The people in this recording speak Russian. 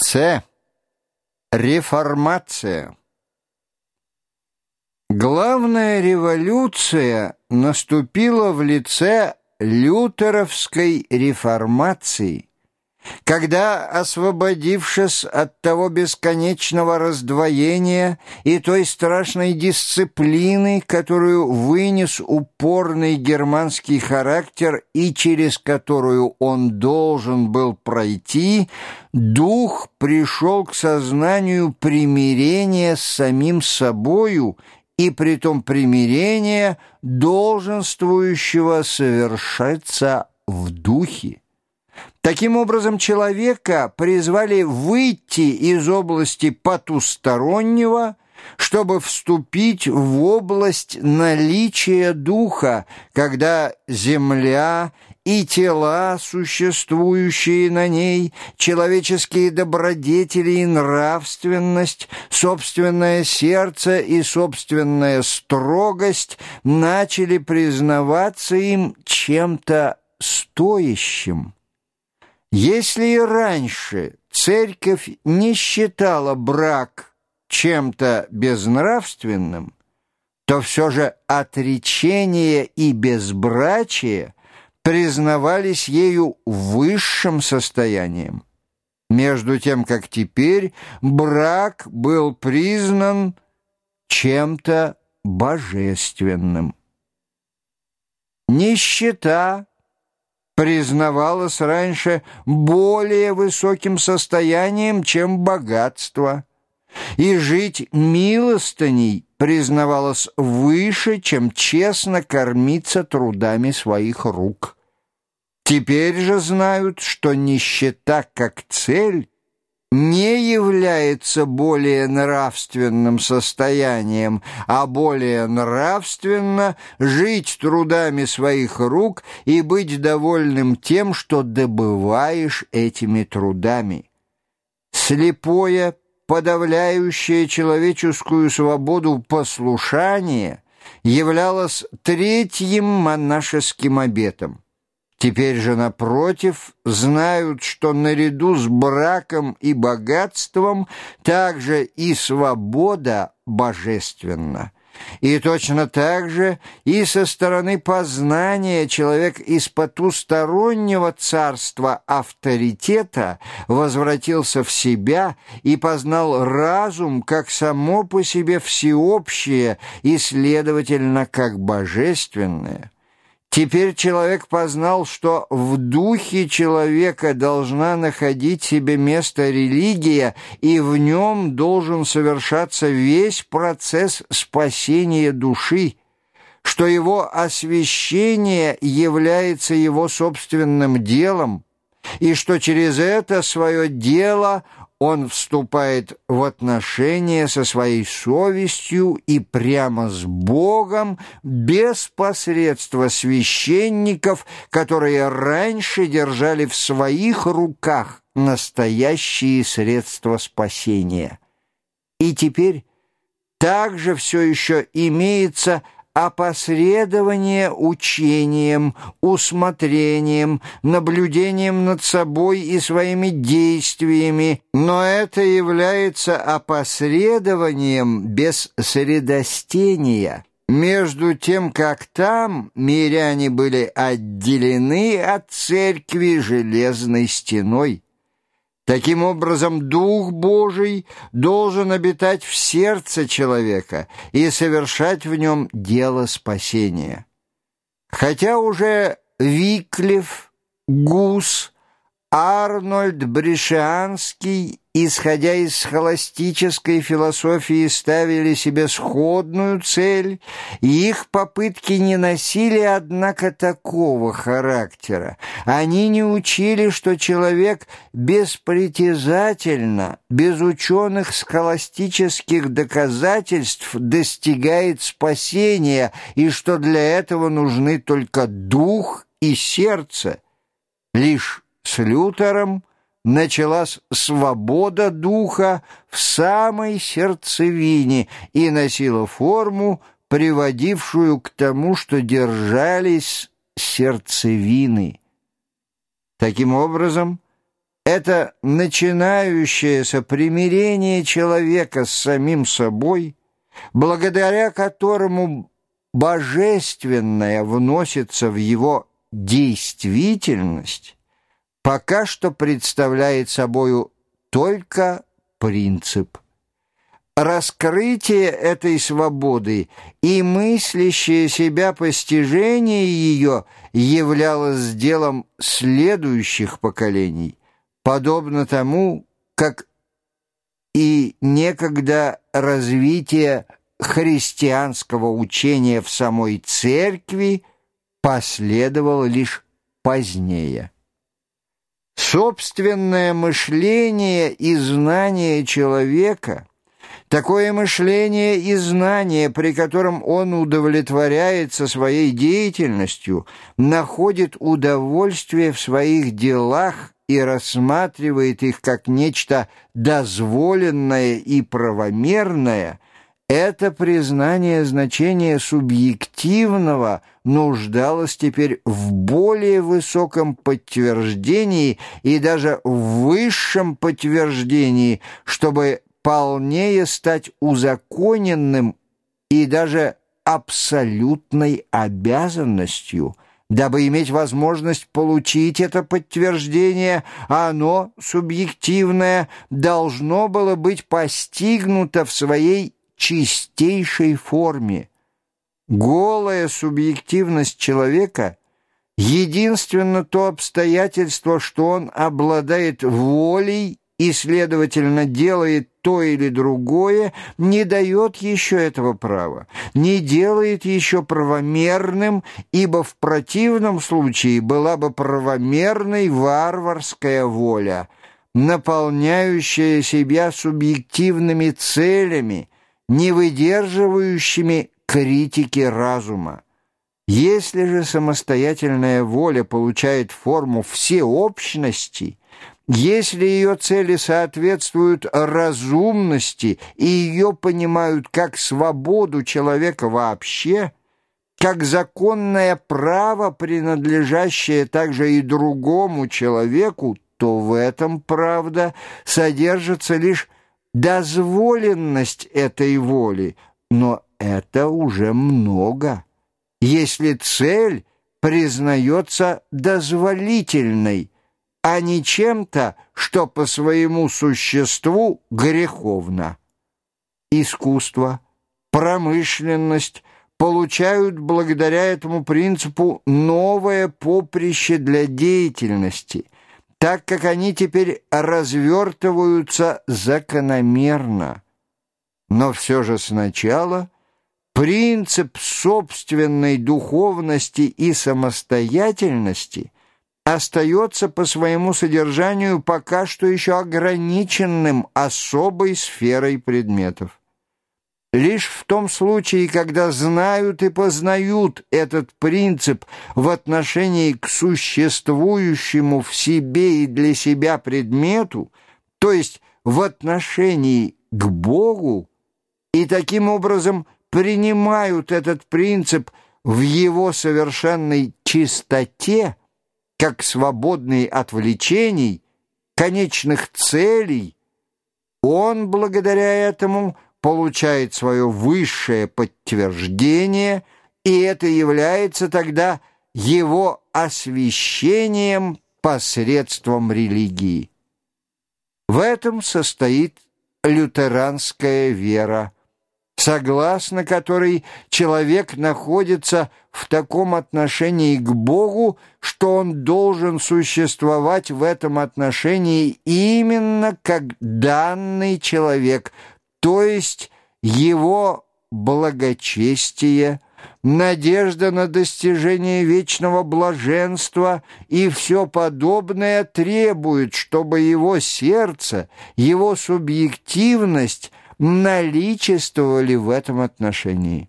С. Реформация. Главная революция наступила в лице лютеровской реформации, когда, освободившись от того бесконечного раздвоения и той страшной дисциплины, которую вынес упорный германский характер и через которую он должен был пройти, дух пришел к сознанию примирения с самим собою и притом примирения, долженствующего совершаться в духе. Таким образом, человека призвали выйти из области потустороннего, чтобы вступить в область наличия духа, когда земля и тела, существующие на ней, человеческие добродетели и нравственность, собственное сердце и собственная строгость начали признаваться им чем-то стоящим. Если и раньше церковь не считала брак чем-то безнравственным, то все же отречение и безбрачие признавались ею высшим состоянием, между тем, как теперь брак был признан чем-то божественным. Нищета признавалось раньше более высоким состоянием, чем богатство, и жить милостыней признавалось выше, чем честно кормиться трудами своих рук. Теперь же знают, что нищета как цель не является более нравственным состоянием, а более нравственно жить трудами своих рук и быть довольным тем, что добываешь этими трудами. Слепое, подавляющее человеческую свободу послушание являлось третьим монашеским обетом. Теперь же, напротив, знают, что наряду с браком и богатством также и свобода божественна. И точно так же и со стороны познания человек из потустороннего царства авторитета возвратился в себя и познал разум как само по себе всеобщее и, следовательно, как божественное. Теперь человек познал, что в духе человека должна находить себе место религия, и в нем должен совершаться весь процесс спасения души, что его освящение является его собственным делом, и что через это свое дело он вступает в отношения со своей совестью и прямо с Богом без посредства священников, которые раньше держали в своих руках настоящие средства спасения. И теперь также все еще имеется опосредование учением, усмотрением, наблюдением над собой и своими действиями, но это является опосредованием без средостения. Между тем, как там миряне были отделены от церкви железной стеной. Таким образом, Дух Божий должен обитать в сердце человека и совершать в нем дело спасения. Хотя уже Виклев, Гус, Арнольд Бришианский исходя из схоластической философии, ставили себе сходную цель, и их попытки не носили, однако, такого характера. Они не учили, что человек беспритязательно, без ученых схоластических доказательств достигает спасения, и что для этого нужны только дух и сердце. Лишь с Лютером началась свобода духа в самой сердцевине и носила форму, приводившую к тому, что держались сердцевины. Таким образом, Это начинающееся примирение человека с самим собой, благодаря которому божественное вносится в его действительность, пока что представляет собою только принцип. Раскрытие этой свободы и мыслящее себя постижение ее являлось делом следующих поколений, подобно тому, как и некогда развитие христианского учения в самой церкви последовало лишь позднее. Собственное мышление и знание человека, такое мышление и знание, при котором он удовлетворяется своей деятельностью, находит удовольствие в своих делах и рассматривает их как нечто дозволенное и правомерное, это признание значения субъективного нуждалось теперь в более высоком подтверждении и даже в высшем подтверждении, чтобы полнее стать узаконенным и даже абсолютной обязанностью – Дабы иметь возможность получить это подтверждение, оно, субъективное, должно было быть постигнуто в своей чистейшей форме. Голая субъективность человека — единственно то обстоятельство, что он обладает волей и, следовательно, делает то или другое, не дает еще этого права, не делает еще правомерным, ибо в противном случае была бы правомерной варварская воля, наполняющая себя субъективными целями, не выдерживающими критики разума. Если же самостоятельная воля получает форму всеобщности, если ее цели соответствуют разумности и ее понимают как свободу человека вообще, как законное право, принадлежащее также и другому человеку, то в этом, правда, содержится лишь дозволенность этой воли, но это уже много. Если цель признается дозволительной, а не чем-то, что по своему существу греховно. Искусство, промышленность получают благодаря этому принципу новое поприще для деятельности – так как они теперь развертываются закономерно. Но все же сначала принцип собственной духовности и самостоятельности остается по своему содержанию пока что еще ограниченным особой сферой предметов. Лишь в том случае, когда знают и познают этот принцип в отношении к существующему в себе и для себя предмету, то есть в отношении к Богу, и таким образом принимают этот принцип в его совершенной чистоте, как свободный от влечений, конечных целей, он благодаря этому – получает свое высшее подтверждение, и это является тогда его освящением посредством религии. В этом состоит лютеранская вера, согласно которой человек находится в таком отношении к Богу, что он должен существовать в этом отношении именно как данный человек – то есть его благочестие, надежда на достижение вечного блаженства и все подобное требует, чтобы его сердце, его субъективность наличествовали в этом отношении.